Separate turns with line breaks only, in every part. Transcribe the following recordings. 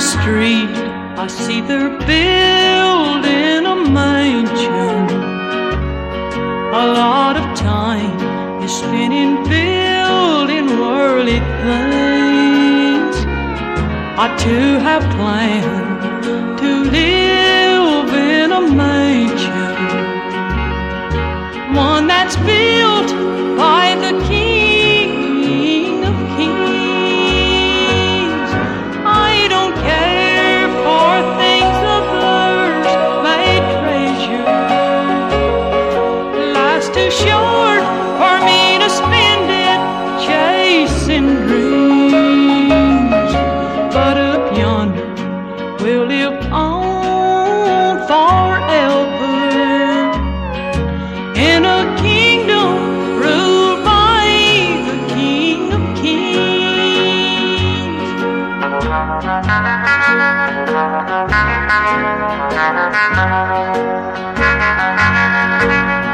The street, I see, they're building a mansion. A lot of time is spent in building worldly things. I too have planned to live in a mansion, one that's built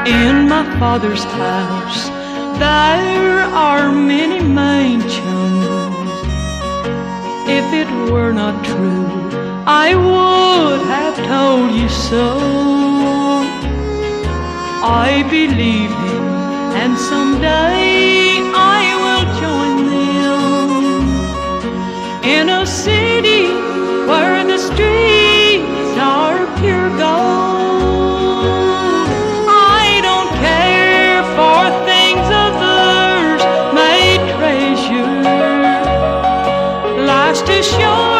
In my father's house, there are many mansions. If it were not true, I would have told you so. I believe him, and someday flash to show.